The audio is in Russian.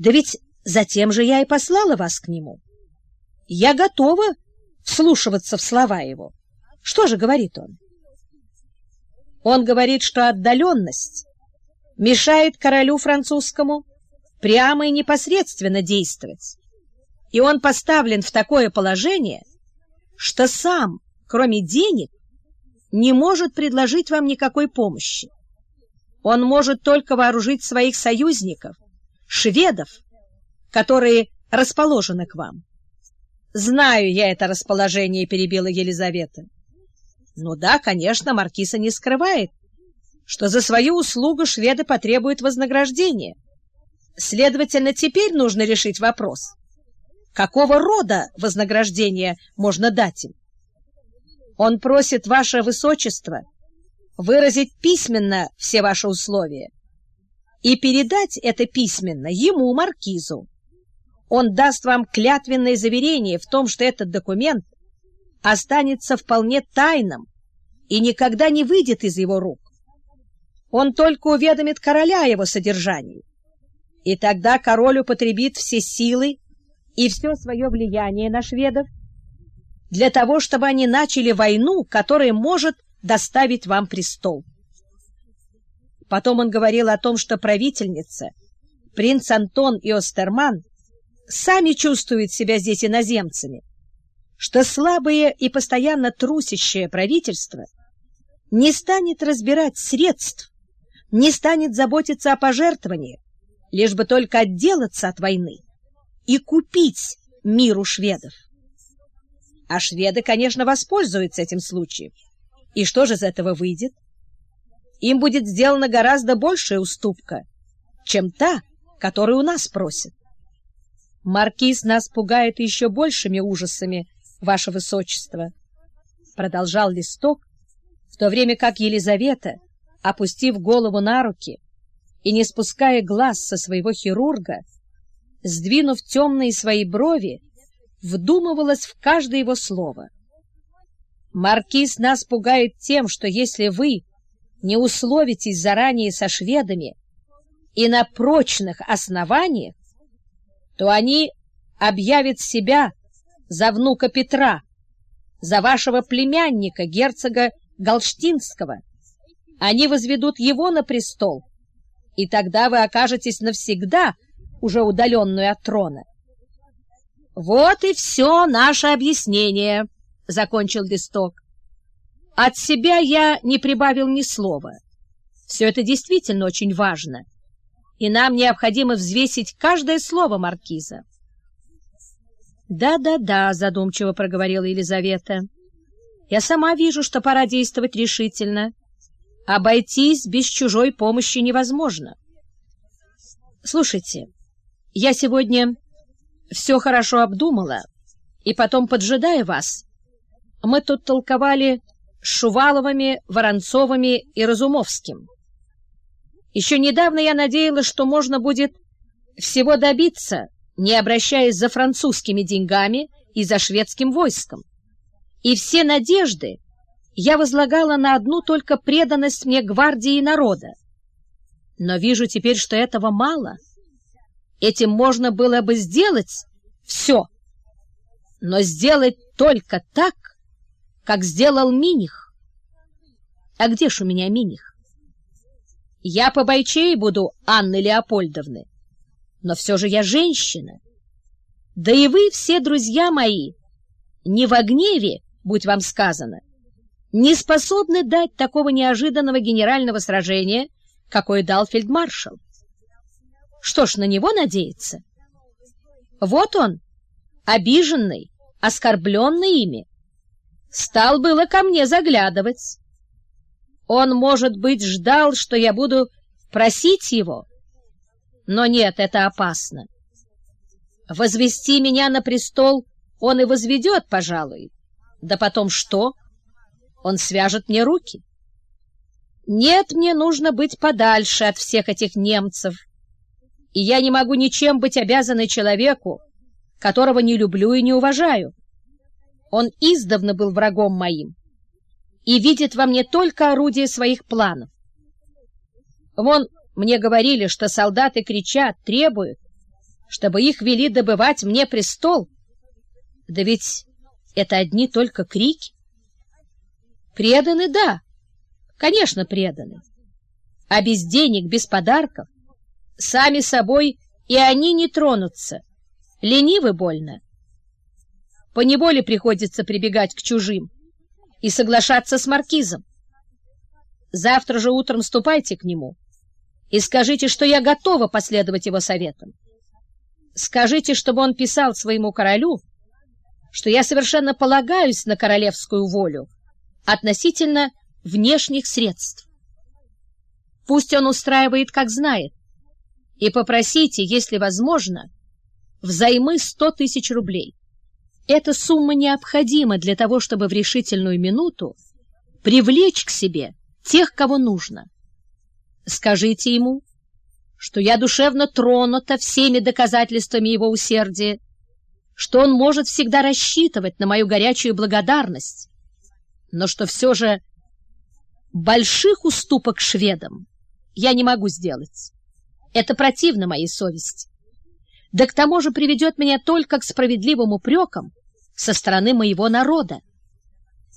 Да ведь затем же я и послала вас к нему. Я готова вслушиваться в слова его. Что же говорит он? Он говорит, что отдаленность мешает королю французскому прямо и непосредственно действовать. И он поставлен в такое положение, что сам, кроме денег, не может предложить вам никакой помощи. Он может только вооружить своих союзников, шведов, которые расположены к вам. Знаю я это расположение, перебила Елизавета. Ну да, конечно, маркиса не скрывает, что за свою услугу шведы потребуют вознаграждения. Следовательно, теперь нужно решить вопрос, какого рода вознаграждение можно дать им. Он просит ваше высочество выразить письменно все ваши условия и передать это письменно ему, маркизу. Он даст вам клятвенное заверение в том, что этот документ останется вполне тайным и никогда не выйдет из его рук. Он только уведомит короля о его содержании, и тогда король употребит все силы и все свое влияние на шведов для того, чтобы они начали войну, которая может доставить вам престол. Потом он говорил о том, что правительница, принц Антон и Остерман сами чувствуют себя здесь иноземцами, что слабое и постоянно трусящее правительство не станет разбирать средств, не станет заботиться о пожертвованиях, лишь бы только отделаться от войны и купить миру шведов. А шведы, конечно, воспользуются этим случаем. И что же из этого выйдет? Им будет сделана гораздо большая уступка, чем та, которую у нас просят. Маркиз нас пугает еще большими ужасами, ваше высочество, продолжал листок, в то время как Елизавета, опустив голову на руки и не спуская глаз со своего хирурга, сдвинув темные свои брови, вдумывалась в каждое его слово. Маркиз нас пугает тем, что если вы не условитесь заранее со шведами и на прочных основаниях, то они объявят себя за внука Петра, за вашего племянника, герцога Галштинского. Они возведут его на престол, и тогда вы окажетесь навсегда уже удаленную от трона. Вот и все наше объяснение, — закончил листок. От себя я не прибавил ни слова. Все это действительно очень важно, и нам необходимо взвесить каждое слово маркиза. «Да-да-да», — задумчиво проговорила Елизавета. «Я сама вижу, что пора действовать решительно. Обойтись без чужой помощи невозможно. Слушайте, я сегодня все хорошо обдумала, и потом, поджидая вас, мы тут толковали Шуваловыми, Воронцовыми и Разумовским. Еще недавно я надеялась, что можно будет всего добиться, не обращаясь за французскими деньгами и за шведским войском. И все надежды я возлагала на одну только преданность мне гвардии и народа. Но вижу теперь, что этого мало — Этим можно было бы сделать все, но сделать только так, как сделал Миних. А где ж у меня Миних? Я побойчей буду Анны Леопольдовны, но все же я женщина. Да и вы все, друзья мои, не в гневе, будь вам сказано, не способны дать такого неожиданного генерального сражения, какое дал фельдмаршал. Что ж, на него надеяться? Вот он, обиженный, оскорбленный ими. Стал было ко мне заглядывать. Он, может быть, ждал, что я буду просить его. Но нет, это опасно. Возвести меня на престол он и возведет, пожалуй. Да потом что? Он свяжет мне руки. Нет, мне нужно быть подальше от всех этих немцев, и я не могу ничем быть обязанной человеку, которого не люблю и не уважаю. Он издавна был врагом моим и видит во мне только орудие своих планов. Вон мне говорили, что солдаты кричат, требуют, чтобы их вели добывать мне престол. Да ведь это одни только крики. Преданы, да, конечно, преданы. А без денег, без подарков, сами собой и они не тронутся. Ленивы больно. Поневоле приходится прибегать к чужим и соглашаться с маркизом. Завтра же утром ступайте к нему и скажите, что я готова последовать его советам. Скажите, чтобы он писал своему королю, что я совершенно полагаюсь на королевскую волю относительно внешних средств. Пусть он устраивает, как знает, и попросите, если возможно, взаймы сто тысяч рублей. Эта сумма необходима для того, чтобы в решительную минуту привлечь к себе тех, кого нужно. Скажите ему, что я душевно тронута всеми доказательствами его усердия, что он может всегда рассчитывать на мою горячую благодарность, но что все же больших уступок шведам я не могу сделать. Это противно моей совести. Да к тому же приведет меня только к справедливым упрекам со стороны моего народа.